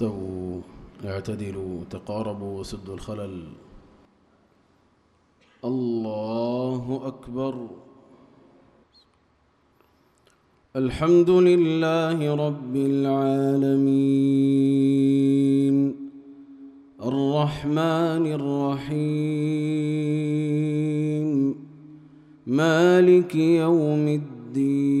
استووا اعتدلوا تقاربوا وسدوا الخلل. الله أكبر. الحمد لله رب العالمين. الرحمن الرحيم. مالك يوم الدين.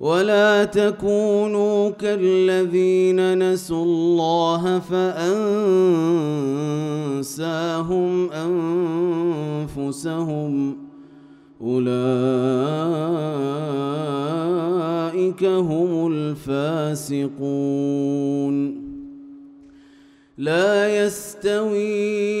ولا تكونوا كالذين نسوا الله فأنساهم أنفسهم. أولئك هم الفاسقون. لا يستوي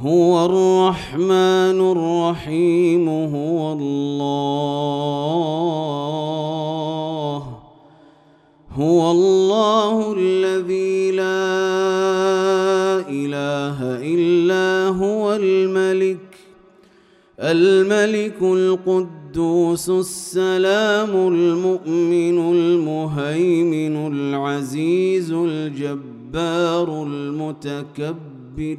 هو الرحمن الرحيم هو الله. هو الله الذي لا إله إلا هو الملك. الملك القدوس السلام المؤمن المهيمن العزيز الجبار المتكبر.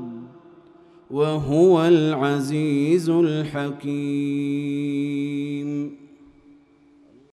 وهو العزيز الحكيم.